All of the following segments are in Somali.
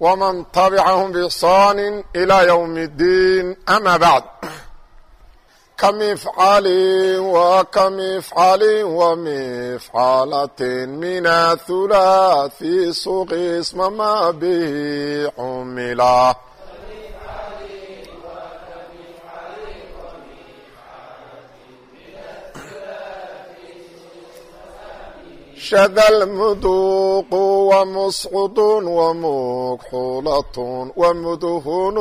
ومن تبعهم بإحسان إلى يوم الدين أما بعد كمفعل وكمفعل ومفعلة من الثلاث سوق اسم ما به حملا شذ المدوق ومسعد ومكحولة ومدهن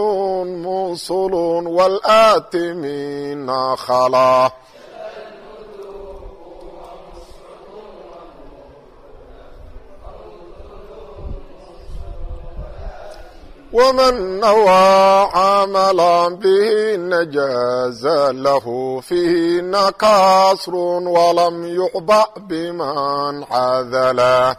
موصل والآت من ومن نوى عملا به نجاز له فيهن كاسر ولم يعبأ بمن عذله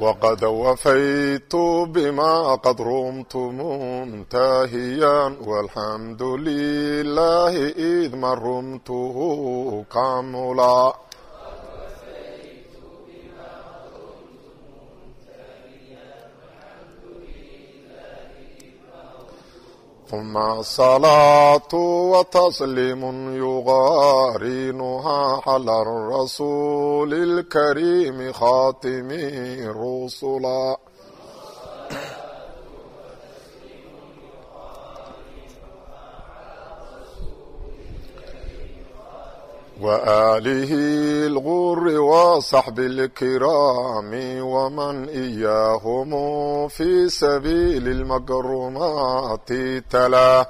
وقد وفيت بما قد رمت منتهيا والحمد لله إذ ما رمته كاملا ثم الصلاة وتسليم يغارنها على الرسول الكريم خاتم الرسلا وآله الغر وصحب الكرام ومن إياهم في سبيل المكرمات تلا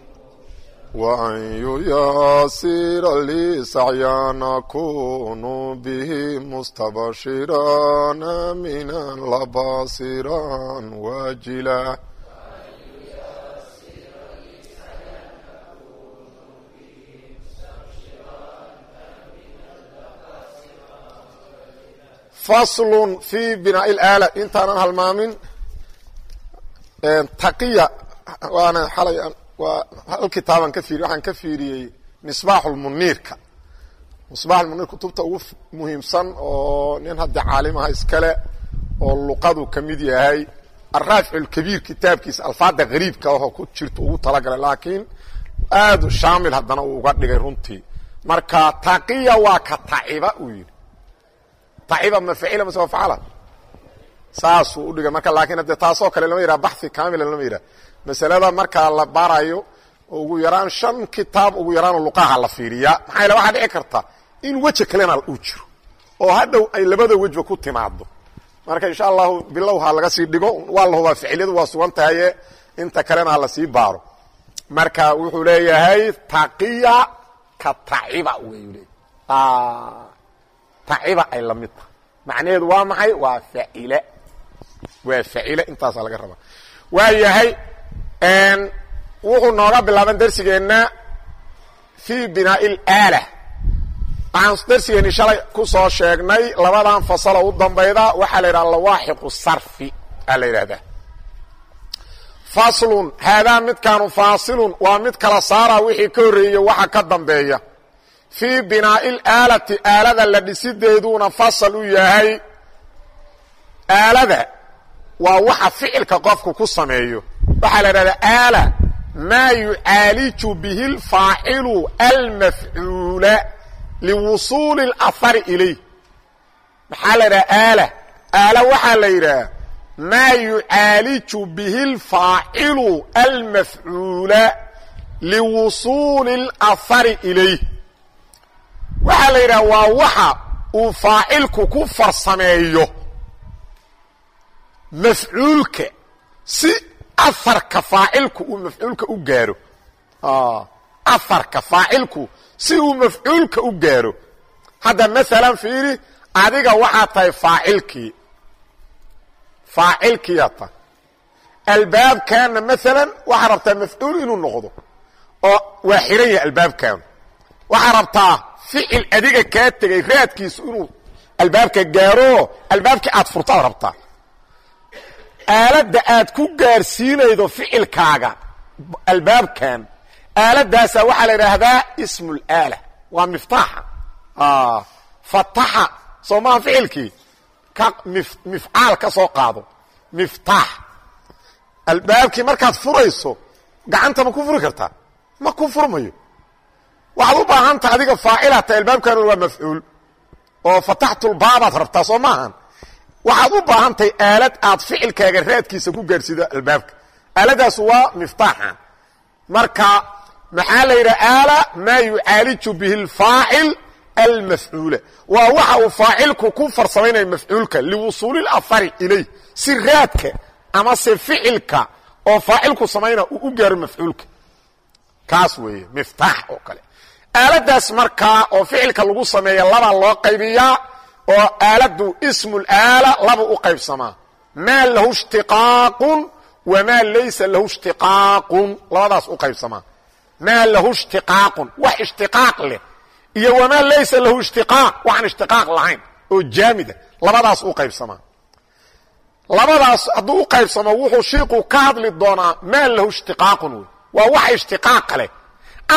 وأن ييسر لي سعيا نكون به مستبشرا من لباصرا واجلا fasl fi binaa اlaala intaanan halmaamin taqiya waana xalay waa hal kitaaban ka fiiriy waxaan ka fiiriyey misbaax lmuniirka misbaax lmuniir kutubta ugu muhiimsan oo nin hadda caalimaha iskale oo luqadu ka mid yahay araafic lkabiir kitaabkiisa alfaada gariibka oo ku jirto ugu talagalay laakiin aad shaamil haddana uu uga dhigay runtii. Marka taqiya waa ka taciba uu yidhi. Taciba ma facila mase waa facala? Saasuu udhigay marka laakiin haddee taasoo kale lama yidhaha baxi kamila lama yidhaha masalada markaa la baarayo ugu yaraan shan kitaab ugu yaraan luqaha la fiiriyaa. Maxaa yale waxaa dhici karta in weji kalena uu jiro oo hadhow ay labada wejba ku timaado marka insha allahu bilow ha laga sii dhigo waa la hubaa ficiliyadu waa sugan tahaye inta kalena ha la sii baaro. Marka wuxuu leeyahay taqiya ka taciba wey leey taciba ay la mid tahay. Macnaheedu waa maxay? Waa facile waa facile intaasa laga rabaa. Waa yahay wuxuu nooga bilaaban darsigeenna fii binaa'i ilaala waxaan darsigeenni shalay ku soo sheegnay labadan fasalo u dambayda waxaa la yidhaha lawaaxiqu sarfi aa la yidhahdaa. Faslun haadaa midkaanu faasilun waa mid kala saara wixii ka horreeyey waxa ka dambeeya. Fii binaa'i ilaalati aalada la dhisideeduuna fasal u yahay aalada waa waxa ficilka qofku ku sameeyo waxaa la idhahdaa aala maa yucaaliju bihi lfaacilu almafcuula liwusuuli اlahari ilayh. Maxaa la idhaha aala aala waxaa la yidhaha maa yucaaliju bihi lfaacilu almafcuula liwusuuli اlahari ilayh. Waxaa la yidhaha waa waxa uu faacilku ku farsameeyo mafcuulka si aharka faacilku uu mafcuulka u gaaro. Aharka faacilku si uu mafcuulka u gaaro. Hadda maalan fiiri adiga waxaad tahay faacilkii. Faacilkiiyaad tahay albaabkaana maalan waxaa rabtaa mafcuul inuu noqdo oo waa xiran yahay albaabkaanu waxaa rabtaa ficil adiga kaa tegay raadkiisu inuu albaabka gaaro. Albaabkii aad furtaad rabtaa aaladda aad ku gaarsiinaydo ficilkaaga albaabkan aaladdaasa waxaa la idhaahdaa ismu laala waa miftaaxa. Fataxa soo maha ficilkii? Mifcaal ka soo qaado. Miftaax. Albaabkii markaad furayso gacanta ma ku furi kartaa ma ku furmayo. Waxaad u baahanta adiga faacilaa tahay albaabkan waa mafcuul. Oo fataxtulbaabaad rabtaa soo maahan waxaad u baahantahay aalad aad ficilkaaga raadkiisa ku gaarsiido albaabka. Aaladaas waa miftaaxa. Marka maxaa la yidhaha aala maa yucaaliju bihi اlfaacil almafcuula. Waa waxa uu faacilku ku farsamaynayo mafcuulka liwusuuli اlafari ilayh si raadka ama se ficilka oo faacilku samaynaa uu u gaaro mafcuulka. Kaas weeye miftaax oo kale. Aaladaas markaa oo ficilka lagu sameeya labaa loo qaybiyaa oo aaladu ismu laala laba u qaybsamaa. Maa lahu ishtiqaaqun wamaa laysa lahu ishtiqaaqun. Labadaas u qaybsamaa. Maa lahu ishtiqaaqun. Wax ishtiqaaq leh. Iyo wamaa laysa lahu ishtiqaaq. Waxaan ishtiqaaq lahayn. Oo jaamida labadaas u qaybsamaa. Labadaas hadduu u qaybsamo wuxuu shiiku ka hadli doonaa maa lahu ishtiqaaqun wey. Waa waxa ishtiqaaqa leh.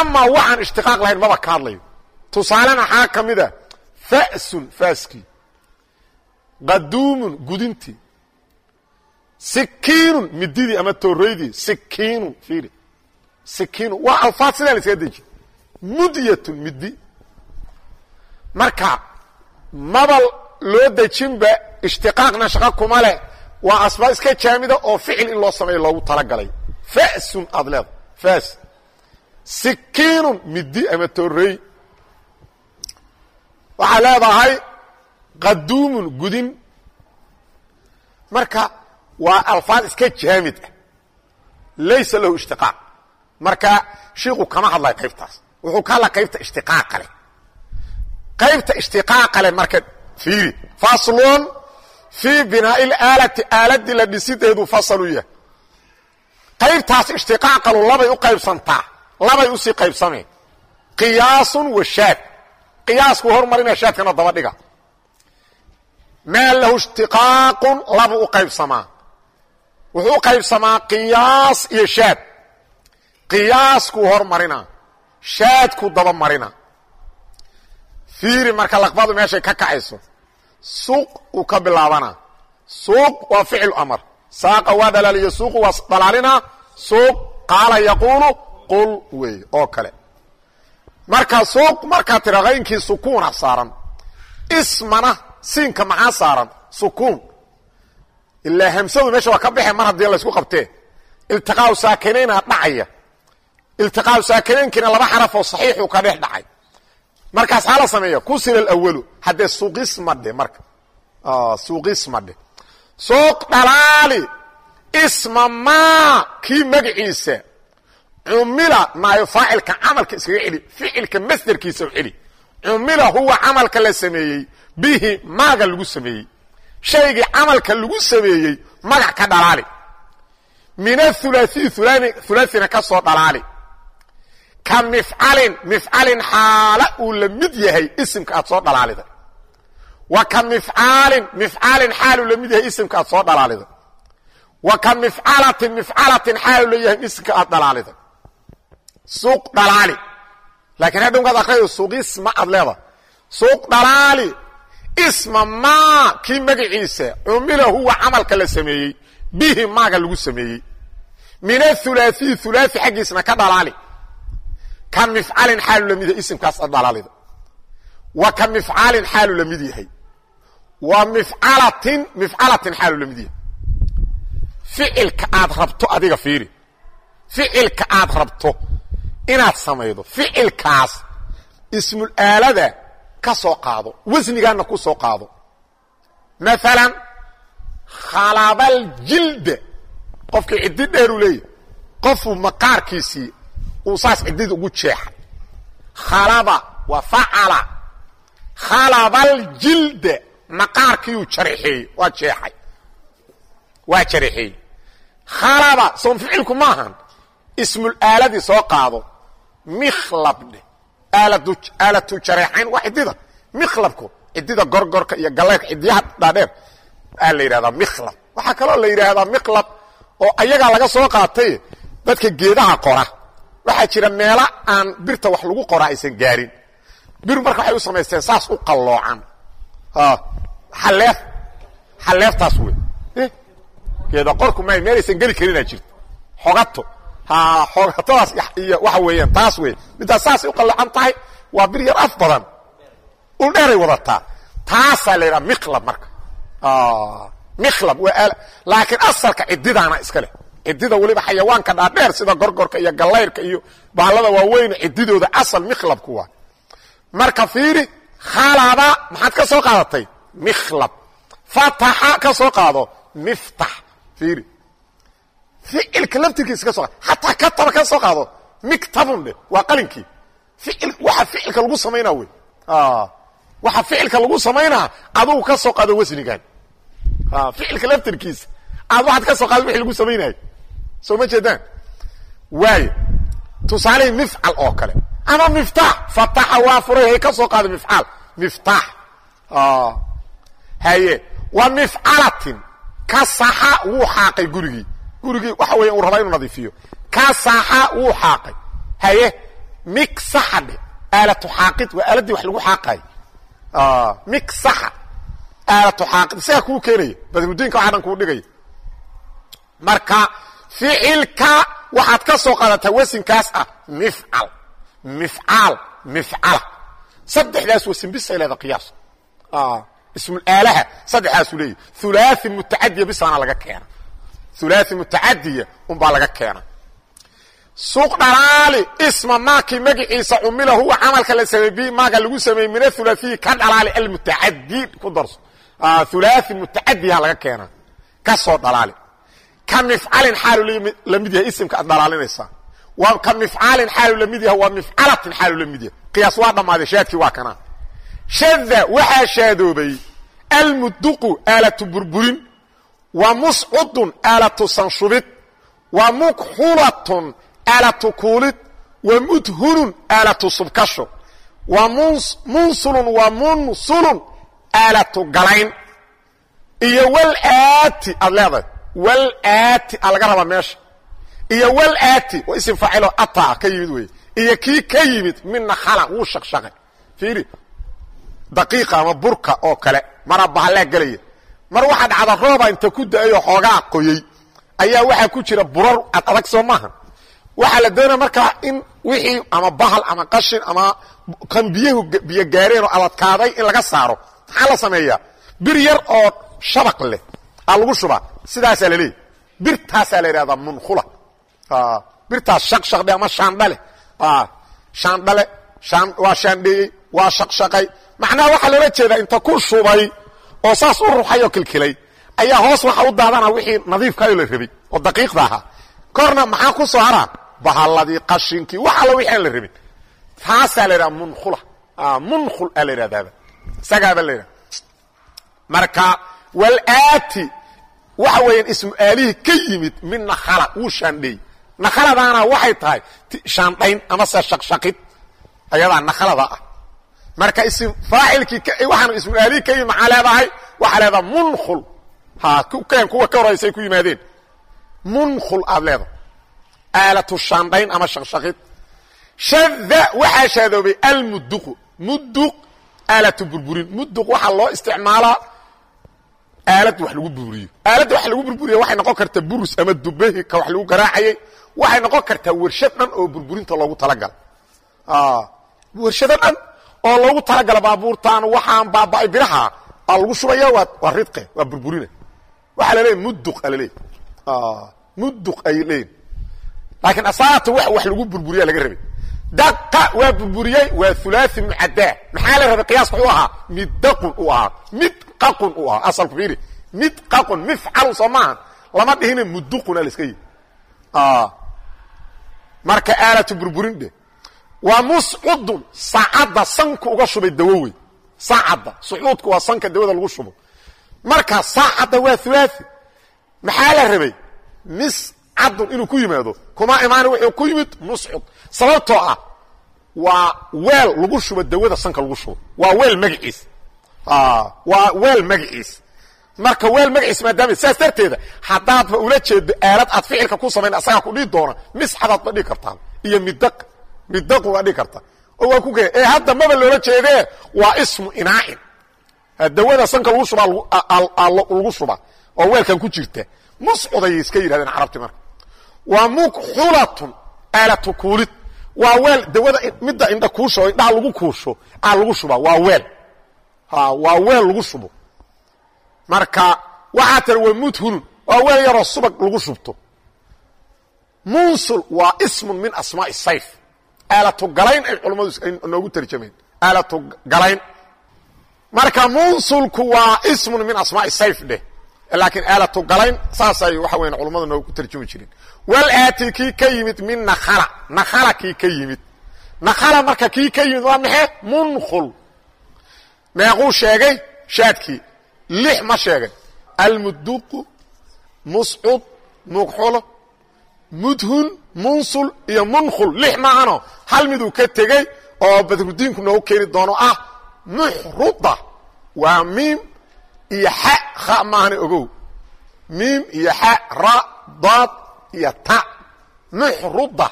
Amaa waxaan ishtiqaaq lahayn maba ka hadlayo. Tusaalena waxaa ka mid a fasun faaskii qaduumun gudintii sikiinun mididii ama tooreydii sikiinun fiiri. Sikiinun waa alfaad sidaa la iskaga mudyatun midi marka maba loo dejinba ishtiqaaqna shaqo kuma leh. Waa asbaab iska jaamida oo ficil in loo sameeyo loogu talagalay. Fasun aad leeda fas sikiinun midi ama toorey waxaa leedahay qaduumun gudin. Marka waa alfaad iska jaamid ah. Laysa lahu ishtiqaaq. Marka shiiku kama hadlay qaybtaas. Wuxuu ka hadlay qaybta ishtiqaaqa leh. Qaybta ishtiqaaqa leh marka fiiri faslun fii binaa'i laalati aaladii la dhisideedu fasalu yahay. Qaybtaas ishtiqaaqalu labay u qaybsantaa labay u sii qaybsameen. Qiyaasun wa shaad qiyaasku hormarina shaadkana daba dhiga maa lahu ishtiqaaqun laba u qaybsamaa. Wuxuu qaybsamaa qiyaas iyo shaad. Qiyaaskuu hormarina shaadku daba marina. Fiiri marka laqbadu meeshay ka kacayso suuq uu ka bilaabana. Suuq waa ficil amar. Saaqa waa dhalaaliya suuqu waa dhalaalina suuq qaala yaquulu qul wey oo kale marka suuq markaa tira qaynkii sukuuna saaran. Ismana siinka maxaa saaran? Sukuun. Ilaa hamsadu meesha waa ka baxe mar haddii laysku qabtee iltiqaau saakinaynaa dhacaya. Iltiqaau saakinaynkiina laba xaraf oo saxiixu ka dhex dhacay. Markaas haa la sameeya kusira alawalu haddee suuqismadhe marka. Suuqismadhe suuq dhalaali. Isma maa kii magaciisa cumila naayo faacilka camalka iskaga celi ficilka masderkiisa celi. Cumila huwa camalka la sameeyey bihi maaga lagu sameeyey. Shaygii camalka lagu sameeyey magac ka dhalaali. Min athulaai hulaaثina ka soo dhalaali. Ka mifcalin mifcalin xaala uu la mid yahay isimka aad soo dhalaalida. Wa ka mifcaalin mifcaalin xaaluu la mid yahay isimka aad soo dhalaalida. Wa ka mifcalatin mifcalatin aad dhalaalida suuq dhalaali. Laakiin hadha markaad akrinayo suuqisma aad leeda suuq dhalaali. Isma maa kii magaciisa cumila huwa camalka la sameeyey bihi maaga lagu sameeyey. Min athulaai hulaai xaggiisna ka dhalaali. Ka mifcalin xaalu la mid yahay isimkaas ad dhalaalida. Wa ka mifcaalin xaalu la mid yahay. Wa mifcalatin mifcalatin xaalu la mid yahay. Ficilka aad rabto adiga fiiri. Ficilka aad rabto inaad samaydo ficilkaas ismul aalada ka soo qaado wasnigaana ku soo qaado. Maalan khalabaljilda qofkii ciddi dheeru leeyahy qofuu maqaarkiisii uu saas ciddida ugu jeexay khalaba waa facala khalabaljilda maqaarkiiuu jarxeeyey waa jeexay. Waa jarxeeyey khalaba soon ficilku maahan ismul aaladii soo qaado aaladu aalatu jareexayn waa ciddida mikhlabku ciddida gorgorka iyo galeerka ciddiyaha dhaadheer aa la yidhahdaa mikhlab waxaa kaloo la yidhaahdaa mikhlab oo ayagaa laga soo qaatay dadka geedaha qora. Waxaa jira meelo aan birta wax lagu qora aysan gaarin. Bir marka waxay u samaysteen saas u qalloocan. Xaleef xaleeftaas wey geeda qorku may meelaysan geli karinaa jirto xogato ha xogatadaas iyo waxa weeyaan taas wey middaas saasay u qalloocan tahay waa bir yar af badan. Ul dheeray wadataa. Taasaa la yidhaha mikhlab marka. Mikhlab waa laakiin asalka cididaana iska leh. Cidida weliba xayawaanka dhaadheer sida gorgorka iyo gallayrka iyo bahalada waaweyne cididooda asal mikhlabku waa. Marka fiiri khalaba maxaad ka soo qaadatay? Mikhlab fataxa ka soo qaado? Miftax fiiri ficilka laftirkiisa ka soo xataa kataba ka soo qaado miktabun dheh waa qalinkii. Ficil waxa ficilka lagu samaynaa wey. Waxa ficilka lagu samaynaa adugu ka soo qaado wasnigan ficilka laftirkiisa aad waxaad ka soo qaado wixii lagu samaynayo soo ma jeedaan? Waayo tusaalihii mifcal oo kale. Ama miftaax fataxa waa furay hay ka soo qaada mifcaal. Miftaax. Haye wa mifcalatin kasaxa wuu xaaqay gurigii gurigii waxa weya uu rabaa inuu nadiifiyo. Kasaxa wuu xaaqay. Haye miksaxa dhe. Aalatu xaaqid waa aaladii wax lagu xaaqayo miksaxa aalatu xaaqid isagaa kuu keenaya. Badmudiinka waxa dhan kuu dhigaya marka ficilka waxaad ka soo qaadataa wasinkaas ah mifcal. Mifcaal mifcala. Saddexdaas wasin bisay leeda qiyaas. Ismulaalaha saddexdaasuu leeyahy hulaaثi mutacadiya bisaana laga keena hulaaثi mutacadiya unbaa laga keena suuq dhalaali isma maakii magaciisa cumila huwa camalka la sameey bi maaga lagu sameeyey min athulaaiyi ka dhalaali almutacadi ku darso. Hulaaثi mutacadiha laga keena ka soo dhalaali. Ka mifcalin xaalu la mid yahay isimka aad dhalaalinaysaa. Ka mifcaalin xaalu la mid yahay waa mifcalatin xaalu la mid yahay. Qiyaas waa dhammaaday shaadkii waa kanaa. Shada waxaa shaadoobay almuduqu aalatu burburin wa muscudun aalatu sanshubid wa mukxulatun aalatu kuulid wa mudhunun aalatu subkasho. Wa munsulun wa munsulun aalatu galayn. Iyo walaati aad leedahay walaati a laga rabaa meesha. Iyo walaati waa isim faacilo ataa ka yimid wey iyo kii ka yimid midna khala wuu shaqshaqay fiiri daqiiqa ama burka oo kale mara bahallaa gelaya mar waxaa dhacda rooba inta ku da'ayoo xoogaa qoyey ayaa waxaa ku jira burar ad adag soo maaha. Waxaa la doonaya markaa in wixii ama bahal ama qashin ama kan biyahu biyo gaareen oo adadkaaday in laga saaro. Maxaa la sameeyaa? Bir yar oo shabaq leh aa lagu shubaa. Sidaasaa la leeyay birtaasaa la yidhahdaa munkhula birtaas shaqshaqdhe ama shaandhale shaandhale waa shaandheeyey waa shaqshaqay. Macnaha waxaa loola jeedaa inta ku shubay oo saas u ruxay oo kilkilay ayaa hoos waxa u daadana wixii nadiifkaayoo la rabay oo daqiiqda ahaa. Korna maxaa ku soo haraa? Bahalladii qashinkii wax alla wixii aan la rabin. Taasaa la yidhaha munkhula. Munkhul aa la yidhahdaaba isagaaba la yidhaha. Marka walaati waxa weeyaan ismu aalihii ka yimid min nakhala wuu shaandheey nakhaladaana waxay tahay shaandhayn amase shaqshaqid. Ayadaa nakhalada ah marka waxaana ismu aalihii ka yimid maxaa leedahay? Waxaa leedaha munkhul. Keen kuwa ka horaysay ku yimaadeen. Munkhul aad leedahay. Aalatu shaandhayn ama shaqshaqid shada waxaa shaadoobay almuduqu muduq aalatu burburin. Muduq waxaa loo isticmaalaa aalad wax lagu burburiyo. Aaladda wax lagu burburiya waxay noqon kartaa burus ama dubehi ka wax lagu garaacayay. Waxay noqon kartaa warshad dhan oo burburinta loogu talagala warshado dhan oo loogu talagala baabuurtaan waxaan baaba-ay biraha aa lagu shubaya waa waa ridqe waa burburina waxaa laleeyahy muduq a laleeyahy muduq ay leeyihiin laakiin asaata wax wax lagu burburiya laga rabay. Daqa waa burburiyey waa hulaaثi mucadaa maxaa la rabay? Qiyaaska u ahaa middaqun u ahaa midqaqun u ahaa. Asalku fiiri midqaqun mifcalu soo maaha. Lama dhihina muduquna la iska yihi marka aalatu burburin dheh waa muscudun saacadda sanku uga shubay dawo wey saacadda sucuudku waa sanka dawada lagu shubo. Marka saacadda waa hulaaثi maxaa la rabay? Miscadun inuu ku yimaado. Kuma imaana wuxuu ku yimid muscud. Sababtoo ah waa weel lagu shubo dawada sanka lagu shubo. Waa weel magaciis waa weel magaciis marka weel magaciis maadaama saas darteeda haddaadba ula jeedo aalad aad ficilka ku samayn asagaa ku dhihi doona miscadaad ba dhigi kartaa iyo midaq midaqu waa dhigi kartaa oo waa ku ee hadda maba loola jeedee waa ismu inaacin dawada sanka lagu shubaa lagu shubaa oo weelkan ku jirta. Muscuday iska yidhahdeen carabti marka. Waa mukxulatun aalatu kuulid. Waa weel dawada midda indha kuusho indhaha lagu kuusho aa lagu shubaa waa weel. Waa weel lagu shubo marka waxaa tira waa mudhunun. Waa weel yaroo subag lagu shubto munsul waa ismun min asmaai sayf aalatu galayn ay culammadu noogu tarjameen. Aalatu galayn. Marka munsulku waa ismun min asmaai sayf dheh. Laakiin aalatu galayn saasay waxa weyan culammadu noogu tarjumi jireen. Wal aati kii ka yimid min nakhala. Nakhala kii ka yimid. Nakhala marka kii ka yimid waa maxay? Munkhul. Meequu sheegay? Shaadkii. Lix ma sheegay. Almuduqu muscud mugxulo mudhun munsul iyo munkhul. Lix maahano hal miduu ka tegey oo badrudiinku noogu keeni doono ah muxruda. Waa miim iyo xa. Kha maahana ogow. Miim iyo xa. Ra daad iyo ta. Muxruda.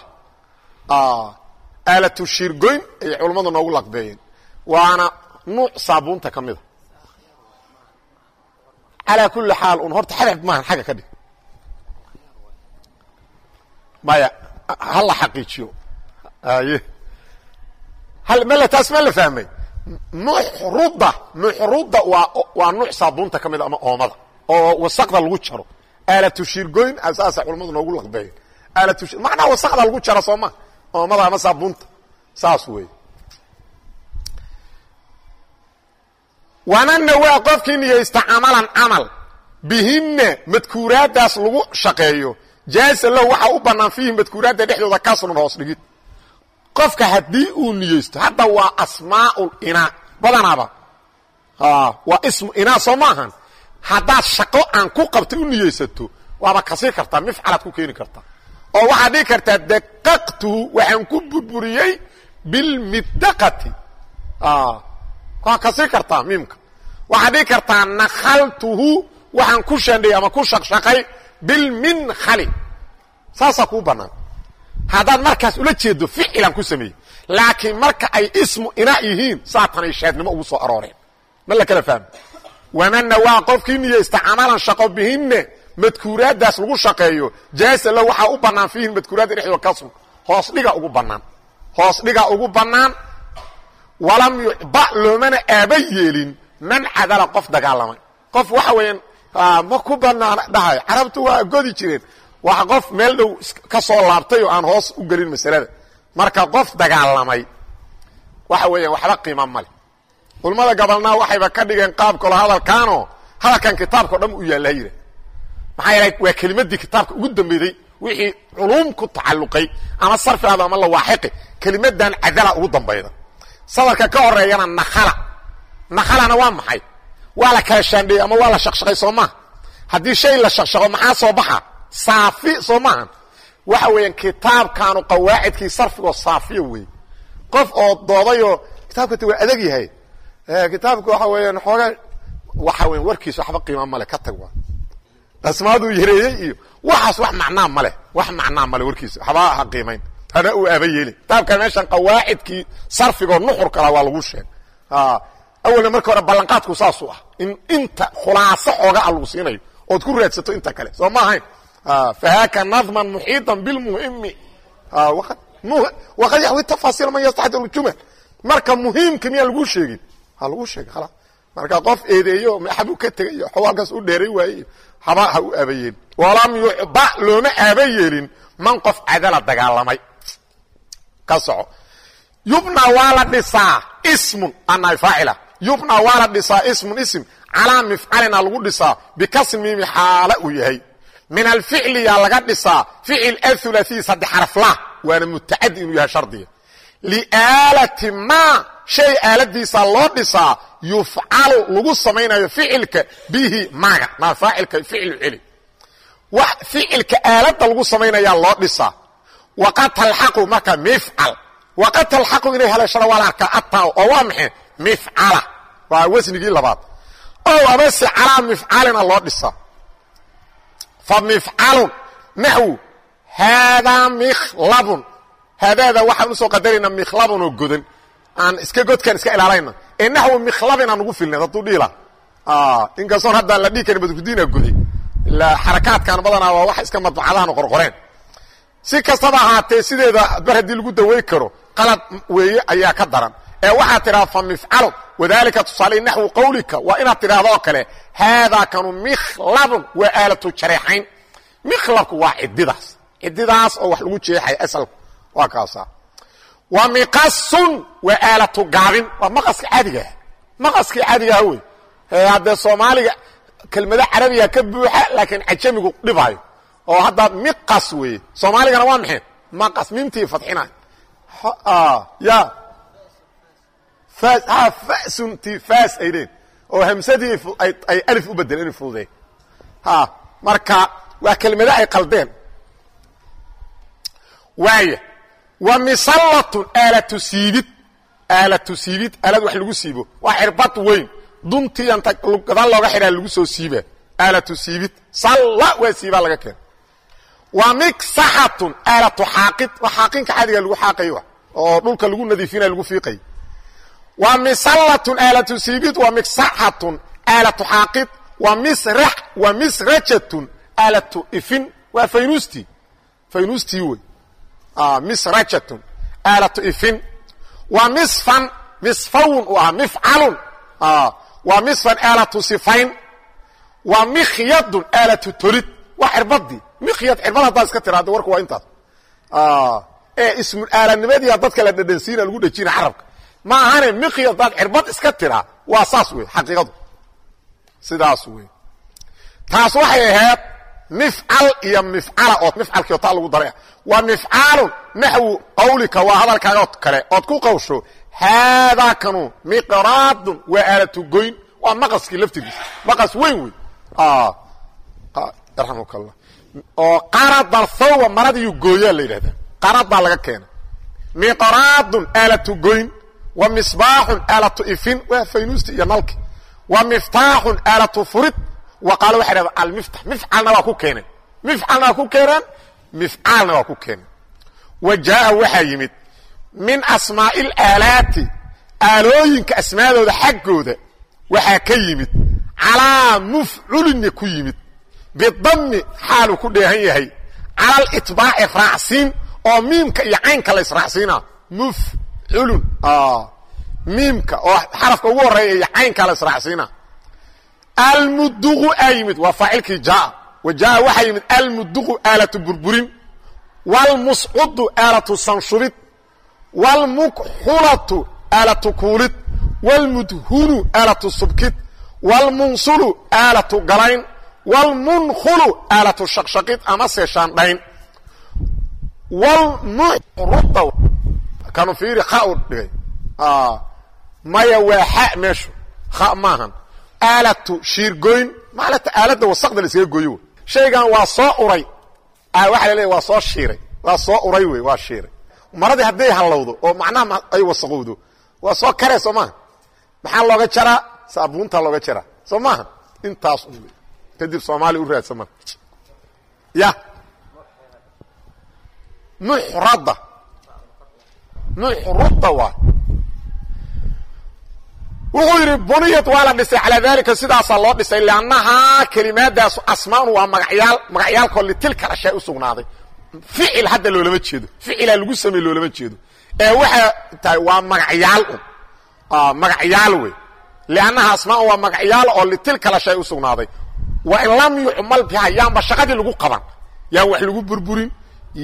Aalatu shiirgoyn ayay culammadu noogu laqbeeyeen. Waana nuuc saabuunta ka mida calaa kuli xaal un horta xadaf maahan xagga ka dhig maya hala xaqiijiyo? Aye mala taas ma la fahmay? Muxruda muxruda waa waa nuuc saabuunta ka mida ama oomada oo wasaqda lagu jaro. Aalatu shiirgoyn saasa culamadu noogu laqbeeyen aalatu macnaha wasaqda lagu jara soo ma oomada ama saabuunta. Saas weeye. Wanana waa qofkii niyaysta camalan camal. Bihinna madkuuraaddaas lagu shaqeeyo jaasa lahu waxaa u bannaan fiihi madkuuraadda dhexdooda kasrun hoos dhigid qofka haddii uu niyeysto hadda waa asmaau inaa badanaaba. Waa ismu inaa soo maahan haddaad shaqo aan ku qabtay u niyeysato waaba ka sii kartaa mifcalaad ku keeni kartaa. Oo waxaad dhigi kartaa daqaqtuhu waxaan ku burburiyey bilmidaqati waa ka sii kartaa miimka. Waxaad dhigi kartaa nakhaltuhu waxaan ku shandhiyey ama ku shaqshaqay bilminkhali saasaa kuu bannaan haddaad markaas ula jeedo ficilan ku sameeyey laakiin marka ay ismu ina yihiin saatanay shaadnimo ugu soo arooreen ma la kala fahmo wamana waa qofkii niyeysta camalan shaqo bihinne madkuuraaddaas lagu shaqeeyo jaasa la waxaa u bannaan fiihin madkuuraadda dhexdooda kasru hoos dhiga ugu bannaan hoos dhiga ugu bannaan walam yucba loomana aaba yeelin man cadala qof dagaalamay qof waxa weeyaan ma ku banaana dhahay. Carabtu waa godi jireen. Waa qof meel dhow ka soo laabtay oo aan hoos u gelin masalada. Marka qof dagaalamay waxa weeyaan waxba qiima male culmada gabalnaa waxayba ka dhigeen qaabkalo hadalkaanoo hadalkan kitaabka o dhan u yaalla yidha maxaa yeelay waa kelimadii kitaabka ugu dambeeyey wixii culuum ku tacalluqay ama sarfigaada ama lawaaxiqi kelimadan cadala ugu dambayda. Sadarka ka horeeyana nakhala nakhalana waa maxay waa la kala shaandheeyey ama waa la shaqshaqay soo maha haddii shay la shaqshaqo maxaa soo baxa? Saafi soo maahan waxa weeyaan kitaabkaanu qawaacidkii sarfigoo saafiya weeye qof oo doodayoo kitaabkata waa adag yahay. Kitaabka waxa weeyaan xoogaa waxa weyan warkiis waxba qiima male ka tag waa. Asmaaduu yareeyey iyo waxaas wax macnaa maleh wax macnaa male warkiisa. Waxba ha qiimayn. Hana uu aaba yeelin. Kitaabkan meeshan qawaacidkii sarfigoo nuxur kala waa lagu sheeg awalna marka hore ballanqaadku saasuu ah. In inta khulaaso xooga a lagu siinayo ood ku raadsato inta kale. Soo ma ahayn? Fahaaka nadman muxiiطan bilmuhimi waqad yaxwi tafaasiil man yastaxdir jumal marka muhiimka miyaan laguu sheegin ha laguu sheegay khalas marka qof eedeeyo maxabuu ka tegayo waxuu halkaas u dheeray waaye haba ha u aabayeelin walam yucda looma aaba yeelin man qof cadala dagaalamay. Ka soco. Yubna waa la dhisaa ismun anay faacila yubna waa la dhisaa ismun ism calaa mifcalina lagu dhisaa bikasri miimi xaala uu yahay. Min alficliya laga dhisaa ficil athulaثii saddex xarafla waana mutacadi inuu yahay shardiga. Liaalati ma shay aaladiisa loo dhisaa yufcalu lagu samaynayo ficilka bihi maaga maa faacilka ficlu celi. Wax ficilka aaladda lagu samaynayaa loo dhisaa. Waqad talxaqu marka mifcal. Waqad talxaqu inay haleeshana waa la arkaa ataa oo waa maxay mifcala. Waa wasnigii labaad. Ow amase calaa mifcalina loo dhisaa fa mifcalun naxwu haadaa mikhlabun. Haadaada waxaan u soo qadaraynaa mikhlabun oo godan aan iska godkaan iska ilaalayna. Ee naxwu mikhlabin aan ugu filnayn hadduu dhiila. Inkastoon haddaan la dhihi karin badrudiina goday ilaa xarakaadkan badanaa waa wax iska madbacadahan qorqoreen. Si kastaba ahaatee sideeda bar haddii lagu daway karo qalad weeye ayaa ka daran ee waxaad tidhahda fa mifcalun wadalika tusaale naxwu qawlika waa inaad tidhahdo oo kale haadaa kanu mikhlabun waa aalatu jareexayn mikhlabku waa cididaas cididaas oo wax lagu jeexay asalku. Waa kaasa wa miqasun waa aalatu gaabin. Waa maqaska caadigaah maqaskii caadigaah wey haddee soomaaliga kelmado carabiga ka buuxa laakiin cajamigu dhibaayo. Oo hadda miqas weeye soomaaligana waa maxay? Maqas. Mimtii fadxina ya fasunti fas ay dheen oo hamsadii ay alif u bedeleen inay fududeen ha marka waa kelmado ay qaldeen waaya wa misallatun aalatu siibid aalatu siibid aalad wax lagu siibo waa xirbad weyn duntii anta gadaal looga xidhaa lagu soo siiba aalatu siibid salla waa siibaa laga keena wa miksaxatun aalatu xaaqid waa xaaqinka caadiga lagu xaaqayo oo dhulka lagu nadiifinaya lagu fiiqay wa misallatun aalatu siibid wa miksaxatun aalatu xaaqid wa misrax wa misrajatun aalatu ifin waa faynuustii faynuustii wey misrajatun aalatu ifin. Wa misfan misfawun u ah mifcalun waa misfan aalatu sifayn wa mikhyadun aalatu tolid waa cirbadii mikhyad cirbad haddaad iska tiraada warka waa intaas. Ee ismu aaladnimadiia dadka la dhadhansiina lagu dhejina carabka ma ahane mikhyad haddaad cirbad iska tiraa waa saas wey xaqiiqadu. Sidaas wey taas waxay ahayd mifcal iyo mifcala oo mifcalkii oo taa lagu daray. Wa mifcaalun naxwu qawlika waa hadalkaaga kale ood ku qawsho haadaa kanu miqraadun waa aalatu goyn. Waa maqaskii laftigiisa maqas weyn wey yarxamuk allah oo qaradal thawba maradiiyu gooyaa la yidhahdaa qarad baa laga keena miqraadun aalatu goyn wa misbaaxun aalatu ifin waa faynuusti iyo nalki. Wa miftaaxun aalatu furid wa qaalo waxay dhahda almiftax mifcalna waa ku keeneen. Mifcalna waa ku keeneen mifcaalna waa ku keeneen. Wa jaaa waxaa yimid min asmaa'i alaalaati aalooyinka asmaadooda xaggooda waxaa ka yimid calaa mufculinna ku yimid bidami xaaluu ku dheehan yahay cala alitbaaci raacsiin oo miimka iyo caynka la israacsiina mufculun miimka oo xarafka ugu horreeya iyo caynka la israacsiina almuduqu aa yimid waa faacilkii jaa. Wa waxaa yimid almuduqu aalatu burburin. Wlmuscudu aalatu sanshubid. Wlmukxulatu aalatu kuulid. Wlmudhunu aalatu subkid. Wlmunsulu aalatu galayn. Wlmunkhulu aalatu shaqshaqid amase shaandhayn kanu fiiri kha u dhigay. Maya waa xa meeshu. Kha maahan. Aalatu shiirgoyn maalata aaladda wasaqda la iskaga gooyo shaygan waa soo uray. Waxaa la leeya waa soo shiiray. Waa soo uray wey waa shiiray. Maradii hadday hallowdo oo macnaha ay wasaqowdo waa soo karee soo maaha maxaa looga jaraa? Saabuuntaa looga jaraa. Soo maaha intaas un kadib soomaaliya u raadsa marka ya. Muxrada muxruda waa wuxuu yidhi buniyad waa la dhisay calaa dalika sidaasaa loo dhisay liannahaa kelimaadaas asmaanu waa magacyaal magacyaalkoo litilka ashaa u sugnaaday. Ficil hadda loolama jeedo. Ficilaa lagu sameey loolama jeedo. Ee waxaa tahay waa magacyaal un magacyaal wey liannaha asmaan waa magacyaal oo litilkala shay u sugnaaday. Wa in lam yucmal biha yaanba shaqadii lagu qaban. Yaan wax lagu burburin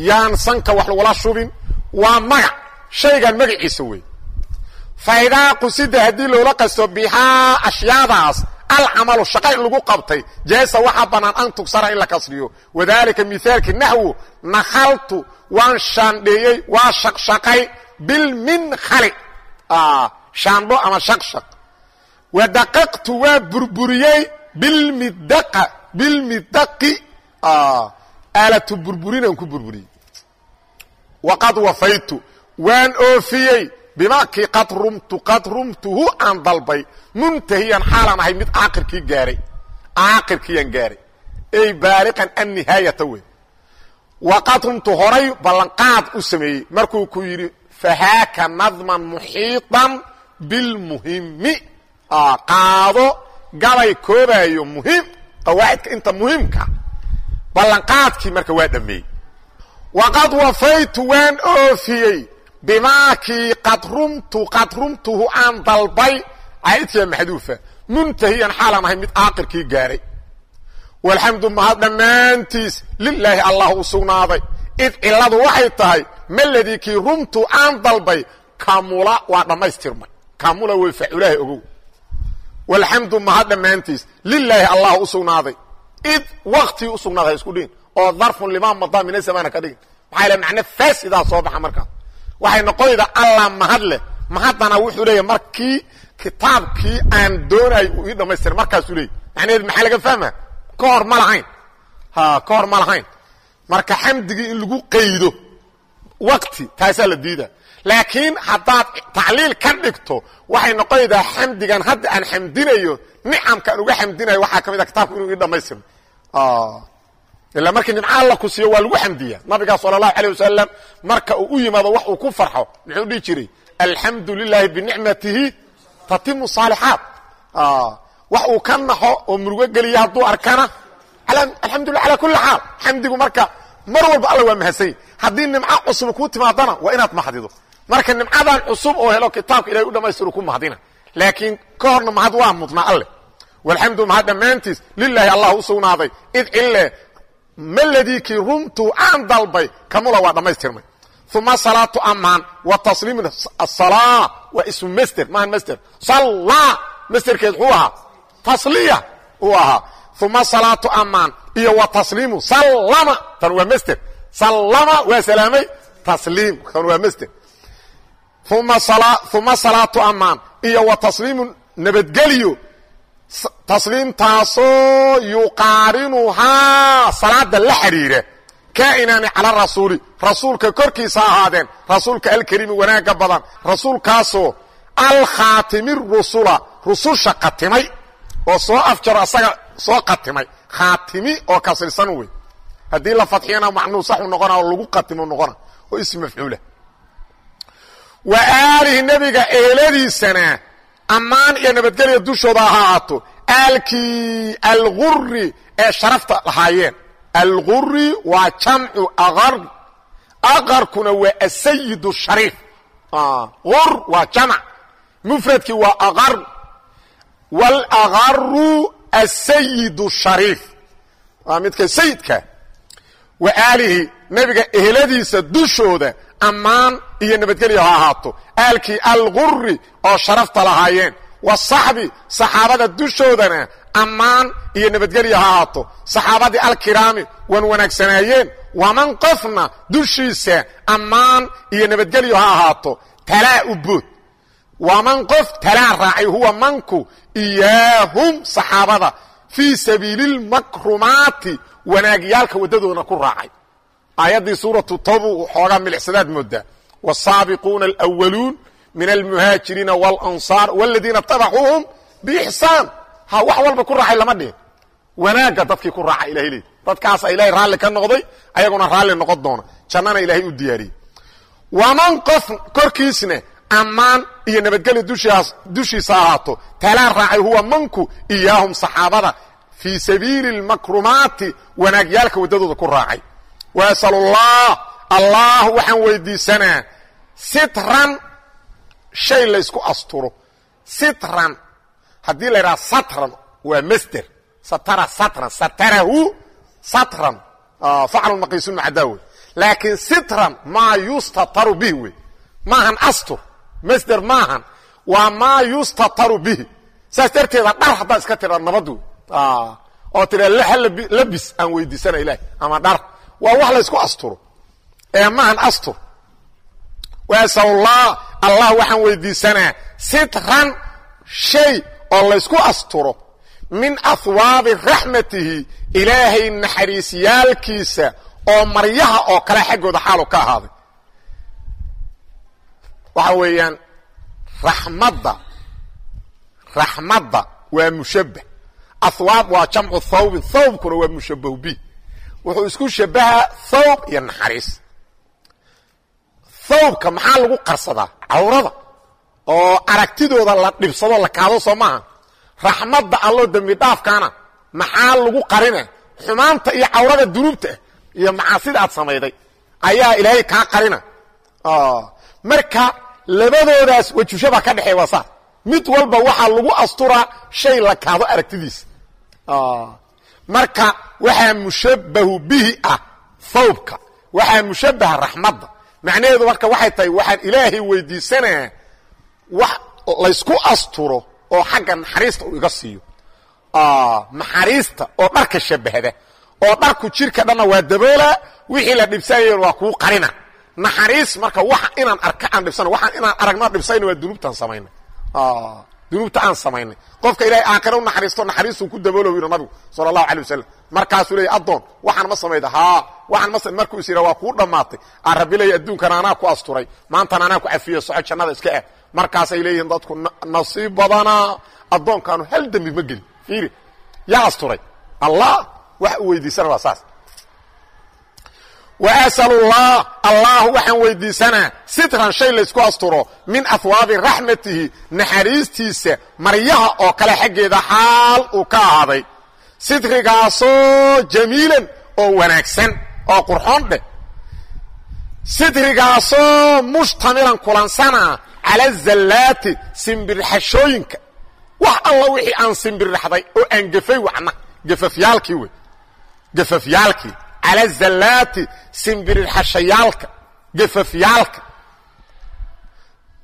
yaan sanka wax lagula shubin. Waa magac shaygan magaciisa wey fa idaa qusida haddii loola qasto bihaa ashyaadaas alcamalu shaqa lagu qabtay jaasa waxaa bannaan an tugsara in la kasriyo wadalika mihaalki naxwu nakhaltu waan shaandheeyey waa shaqshaqay bilminkhali shaandho ama shaqshaq. Wadaqaqtu waa burburiyey bilmidaqa bilmidaqi aalatu burburinaan ku burburiyey. Waqad wafaytu waan oofiyey. Bimaakii qad rumtu qad rumtuhu aan dalbay. Muntahiyan xaalaan ahay mid caaqirkii gaaray. Caaqirkiiyaan gaaray. Ey baaliqan annihaayata wey. Waqad rumtu horay ballanqaad u sameeyey. Markuu ku yidhi fahaaka nadman muxiiطan bilmuhimi qaado gabay koobaayo muhiim qawaacidka inta muhimka. Ballanqaadkii marka waa dhameeyey waqad wafaytu waan oofiyey bimaakii qad rumtu qad rumtuhu aan dalbay caydkiya maxduufa muntahiyan xaalaan ahay mid aaqirkii gaaray walxamdu mahad dhammaantiis lilaahi allah u sugnaaday id cilladu waxay tahay maladii kii rumtu aan dalbay kamula waa dhammaystirmay kamula way faculaha ogow walxamdu mahad dhammaantiis lilaahi allah u sugnaaday id waktii u sugnaaday isku dhihin oo darfun limaa madaa mina zamana ka dhigin maxaa yale macne faasidaa soo baxa markaas waxay noqonayda allah mahad leh. Mahaddana wuxuu leeyahy markii kitaabkii aan doonay uu ii dhamaystira markaasuu leeyay macnaheed maxaa laga fahma ka hor ma lahayn. Ha ka hor ma lahayn. Marka xamdigii in lagu qaydo wakti taasaa la diida laakiin haddaad tacliil ka dhigto waxay noqonaydaa xamdigan hadda aan xamdinayo nicamkaan uga xamdinayo waxaa ka mid a kitaabku inuu ii dhamaystirmo ilaa markii nimco alla ku siiyo waa lagu xamdiya. Nabigaa sala allahu alayh wasalam marka uu u yimaado wax uu ku farxo muxuu dhihi jiray alxamdu lilaahi binicmatihi tatimu saalixaat wax uu ka naxo oo murugo geliya hadduu arkana alxamdulilah ala kuli xaal. Xamdigu marka mar walba alla waa mahadsany haddii nimco cusub kuu timaadana waa inaad mahdido marka nimcadan cusub oo helo kitaabka ilahay u dhamaystiro ku mahdina laakiin ka horna mahad waa mudnaa alle. Walxamdu mahad dhammaantiis lilaahi allah u sugnaaday. Id cille maladii kii runtu aan dalbay kamula waa dhammaystirmay. Uma salaatu amaan wa tasliimu asalaa waa ismu master maaha master sallaa masterkeed wuxuu ahaa. Tasliya uu ahaa. Uma salaatu amaan iyo wa tasliimu sallama tan waa master sallama waa salaamay tasliim tan waa master uma salaatu amaan iyo wa tasliimu nabadgelyo tasliimtaasoo yuqaarinuhaa salaada la xidhiira kainaani cala rasuuli rasuulka korkiisa ahaadeen rasuulka alkariimi wanaagga badan rasuulkaasoo alkhaatimi rusula rususha qatimay oo soo afjaro asaga soo qatimay khaatimi oo kasrisan wey haddii la fadxiyana macnuu saxu noqona oo lagu qatimo noqona oo ism mafcuula wa aalihi nebiga eeladiisana ammaan iyo nabadgelya dushooda ha ahaato. Aalkii alguri ee sharafta lahaayeen. Alguri waa jamcu aqar. Aqarkuna waa asayid shariif. Ur waa jamc. Mufradkii waa aqar. Wاlaqaru asayid shariif. Waa midka sayidka wa aalihi nebiga eheladiisa dushooda ammaan iyo nabadgelya ha ahaato. Aalkii alguri oo sharafta lahaayeen. Wasaxbi saxaabada dushoodana ammaan iyo nabadgelya ha ahaato. Saxaabadii alkiraami wan wanaagsanaayeen. Waman qofna dushiisa ammaan iyo nabadgelyo ha ahaato. Talaa u bood. Waman qof talaa raacay huwa manku iyaahum saxaabada. Fii sabiili lmakrumaati wanaagyaalka waddadoona ku raacay aayaddii suuratu tabu xoogaa milicsadaad moodaa. Wsaabiquuna alwaluun min almuhaajiriina walansaar waladiina tabacuuhum biixsaan ha wax walba ku raacay lama dhihin. Wanaagga dadkii ku raaca ilahay leey dadkaasa ilahay raalli ka noqday ayaguna raalli noqon doona. Jannana ilaahay u diyaariyey. Waman qof korkiisne ammaan iyo nabadgelyo dushiisa ahaato talaa raacay huwa manku iyaahum saxaabada fii sabiili lmakrumaati wanaagyaalka waddadooda ku raacay wasal اllah allah waxaan weydiisanaa sitran shay laysku asturo sitran haddii la yidhaha satran waa masder satara satran satarahu satran faclu maqiisun macdaa wey laakiin sitran maa yustataru bihi wey maahan astur masder maahan waa maa yustataru bihi saas darteeda dhar haddaad iska tira nabad wey oo tira labis aan weydiisana ilaah ama dhar waa wax la ysku asturo ee maahan astur. Wasallah allah waxaan weydiisanaa sitran shay oo laysku asturo. Min ahwaabi raxmatihi ilaahay naxariisyaalkiisa oo maryaha oo kale xaggooda xaalu ka ahaaday. Waxa weeyaan raxmadda raxmadda waa mushabbah ahwaab waa jamcu thawbin thawbkuna waa mushabahu bih wuxuu isku shabahaa thawb iyo naxariis. Thawbka maxaa lagu qarsadaa? Cawrada. Oo aragtidooda la dhibsado la kaado soo maaha. Raxmadda alloo dembi dhaafkaana maxaa lagu qarina xumaanta iyo cawrada dunuubta iyo macaasida aad samayday. Ayaa ilaahay kaa qarina. Marka labadoodaas wajushabaa ka dhexeey waa saas mid walba waxaa lagu asturaa shay la kaado aragtidiisa marka waxaa mushabahu bihi ah thawbka. Waxaa mushabaha raxmadda. Macnaheedu marka waxay tahay waxaan ilaahay weydiisanaa wax laysku asturo oo xagga naxariista uu iga siiyo. Naxariista oo dharka shabahda oo dharku jirka dhanna waa daboola wixii la dhibsanayen waa kuu qarina. Naxariis marka waxa inaan arka aan dhibsana waxaan inaan aragna dhibsayna waa dunuubtaan samaynay dunuubta aan samaynay qofka ilahay aakhira u naxariisto naxariistuu ku daboolo yidhi nabigu sala allahu alay wasalam markaasuu leeyay addoon waxaan ma samayda. Haa waxaan ma markuu is yidha waa kuu dhammaatay. Aan rabbi leeya adduunkan anaa ku asturay. Maantana anaa ku cafiyo soco jannada iska ah. Markaasay leeyihiin dadku nasiib badanaa addoonkaanu hal dembi ma gelin. Fiiri yaa asturay. Allah wax u weydiisana waa saas wasalullah allah waxaan weydiisanaa sitran shay laysku asturo min ahwaabi raxmatihi naxariistiisa maryaha oo kale xaggeeda xaal uu ka ahaaday sitrigaasoo jamiilan oo wanaagsan oo qurxoon dheh sitrigaasoo mushtamilan kulansana cala zallaati simbirxashooyinka wax alla wixii aan simbirraxday oo aan gefay wacna gefafyaalkii wey gefafyaalkii cala zallaati simbirirxashayaalka gefafyaalka.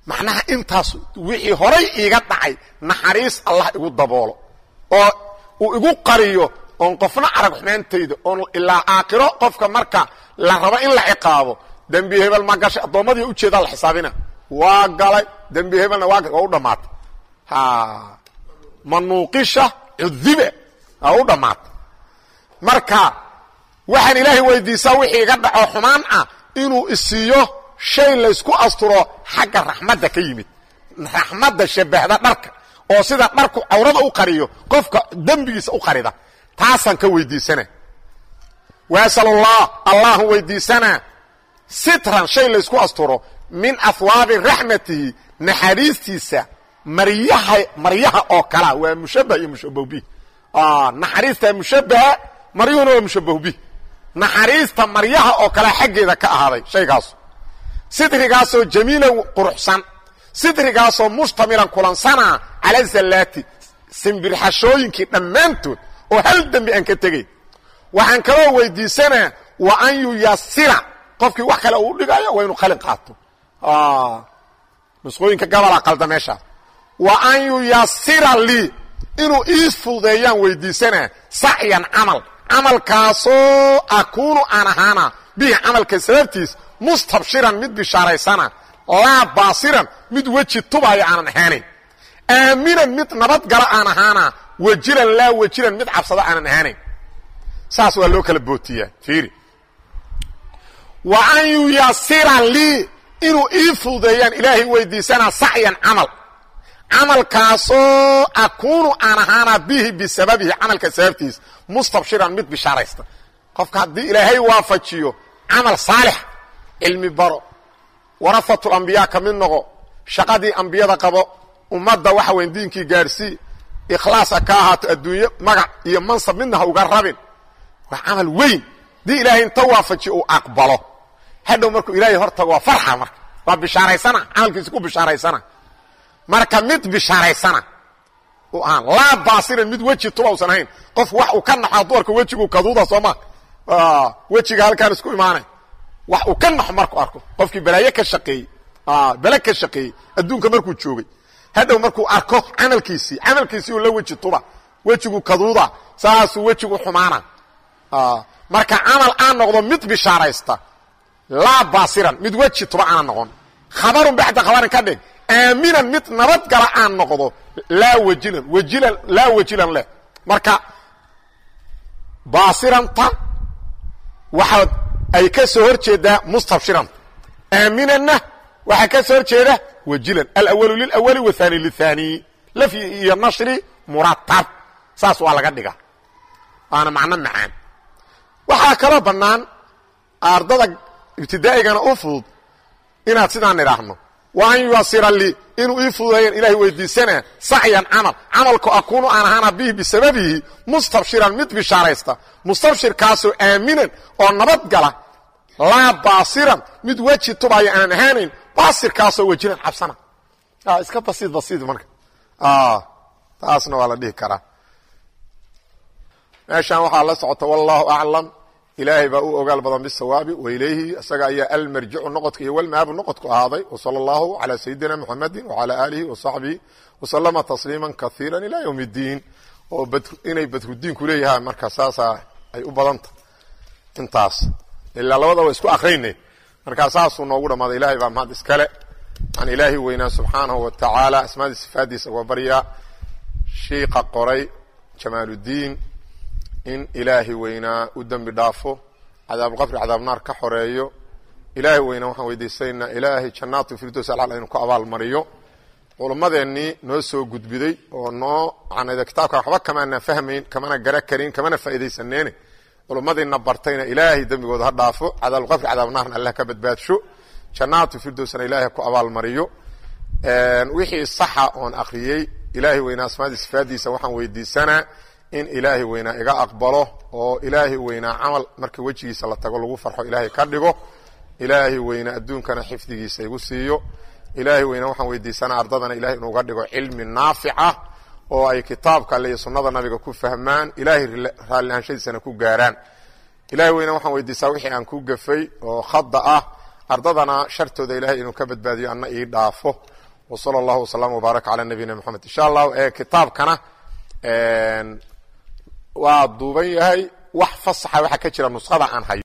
Macnaha intaas wixii horay iiga dhacay naxariis allah igu daboolo. Oo uu igu qariyo oon qofna arag xumaantayda oon ilaa aakhiro qofka marka la rabo in la ciqaabo dembi hebel ma gashay addoommadii u jeedaa la xisaabina. Waa galay dembi hebelna waa waa u dhammaatay manuuqisha cudibe aa u dhammaatay marka waxaan ilaahay weydiisaa wixii iga dhaco xumaan ah inuu isiiyo shay laysku asturo xagga raxmadda ka yimid. Raxmadda shabahda dharka oo sida dharku cawrada u qariyo qofka dembigiisa u qarida. Taasaan ka weydiisana. Waasalullah allahu weydiisanaa sitran shay laysku asturo min ahwaabi raxmatihi naxariistiisa maryaha maryaha oo kalea waa mushabah iyo mushabah bih naxariista mushabaha maryuhuna waa mushabah bih naxariista maryaha oo kale xaggeeda ka ahaaday shaygaasu sidrigaasoo jamiilan quruxsan sidrigaasoo mushtamilan kulansana cala zallaati simbirxashooyinkii dhammaantood oo hal dembi aan ka tegay waxaan kaloo weydiisanaa wa an yuyasira qofkii wax kale uu dhigayo waa inuu qalin qaato. Nusqooyinka gabalaa qalda meeshaas wa an yuyasira lii. Inuu ii fududeeyaan weydiisanaa sacyan camal camalkaasoo akuunu aan ahaana bihi camalka sababtiis mustabshiran mid bishaaraysana laa baasiran mid weji tubaayo aanan ahaanayn aaminan mid nabadgala aan ahaana wajilan laa wajilan mid cabsado aanan ahaanayn saas waa loo kala bootiyaa fiiri. Wa an yuyasira lii inuu ii fududeeyaan ilaahay weydiisanaa sacyan camal camalkaasoo akuunu aan ahaana bihi bisababihi camalka sababtiis mustabshiran mid bishaaraysta. Qofka haddii ilaahay waafajiyo camal saalix cilmi baro warahatlambiyaa ka mid noqo shaqadii ambiyada qabo ummadda waxa weyn diinkii gaadhsii ikhlaasa ka ahaato adduunyo magac iyo mansab midna ha uga rabin. Waa camal weyn. Haddii ilaahay inta waafajiyo uu aqbalo hadhow markuu ilaahay hor tago waa farxa marka. Waa bishaaraysana camalkiisa ku bishaaraysana marka mid bishaaraysana u ahaan laa baasiran mid weji tuba usan ahayn qof wax uu ka naxo dumarka wejigu kaduuda sooma wejiga halkaan isku imaanay wax uu ka naxo markuu arko qofkii balaaye ka shaqeeyey bele ka shaqeeyey adduunka markuu joogay. Hadhow markuu arko camalkiisii camalkiisii uu la weji tuba wejigu kaduuda saasuu wejigu xumaana. Marka camal aan noqdo mid bishaaraysta laa baasiran mid weji tuba aana noqon. Khabarun bacda khabarin ka dhig aaminan mid nabadgala aan noqdo laa wajilan wajilan laa wajilan leh. Marka baasiranta waxaa ay ka soo hor jeedaa mustabshiranta aaminanna waxaa ka soo hor jeeda wajilan. Alawalu lilawali wathani lithani lafyi iyo nashri muratab. Saas waa laga dhiga waana macno macaan. Waxaa kaloo bannaan ardada ibtidaa'igana u fudud inaad sidaan idhaahno an yuyasira lii inuu ii fududeeyan ilahay weydiisanaa sacyan camal. Camalku akuunu aan ahaana bihi bisababihi mustabshiran mid bishaaraysta. Mustabshirkaasoo aaminan oo nabad gala laa baasiran mid weji tubaya aanan ahaanayn baasirkaasoo wejilan cabsana. Iska basiid basiid marka. Taasna waa la dhihi karaa. Meeshaan waxaa la socota wallahu aclam ilaahay baa u ogaal badan bisawaabi wailayhi isaga ayaa almarjicu noqodka iyo walmaabu noqodku ahaaday. Wsala allahu calaa sayidina muxamedi wacala aalihi wasaxbihi wasalama tasliima kaiira ila ywm اddiin oo inay badrudiinku leeyahaan marka saasaa ay u badanta intaas. Ilaa labada isku akrayne markaa saasuu noogu dhammaaday ilahay baa mahad iskale. Aan ilaahi weynaa subxaanahu wa tacaala asmaadii sifaadiisa waa shiiqa qoray jamaaluddiin in ilaahi weynaa u dembi dhaafo cadaab qabri cadaab naar ka xoreeyo. Ilaahi weynaa waxaan weydiisanaynaa ilaahay jannaatu firdows alal inu ku abaal mariyo. Noo soo gudbiday oo noo macnayda kitaabkan waxba kamaana fahmayn kamana gara karin kamana faa'iidaysaneene. Culumadiina bartayna ilaahay dembigooda ha dhaafo cadaabulqabri cadaab naarna allah ka badbaadsho jannaatu firdowsna ilaahay ku abaal wixii saxa oon akriyey ilaahay weynaa asmaadii sifaadiisa waxaan weydiisanaa in ilaahay weynaa iga aqbalo oo ilaahay weynaa camal marka wejigiisa la tago lagu farxo ilaahay ka dhigo ilaahay weynaa adduunkana xifdigiisa igu siiyo. Ilaahay weynaa waxaan weydiisanaa ardadana ilahay inuuga dhigo cilmi naafica oo ay kitaabka alle iyo sunnada nabiga ku fahmaan ilaahay raalliaanshadiisana ku gaaraan. Ilahay weynaa waxaan weydiisaa wixii aan ku gafay oo khada ah ardadana shartooda ilahay inuu ka badbaadiyo anna ii dhaafo. Wa sala allahu wasalam wbaaraka calaa nabiyina moxamed insha allahu ee kitaabkana waa duuban yahay. Wax fasaxa waxaa ka jira nuskhada aan hayo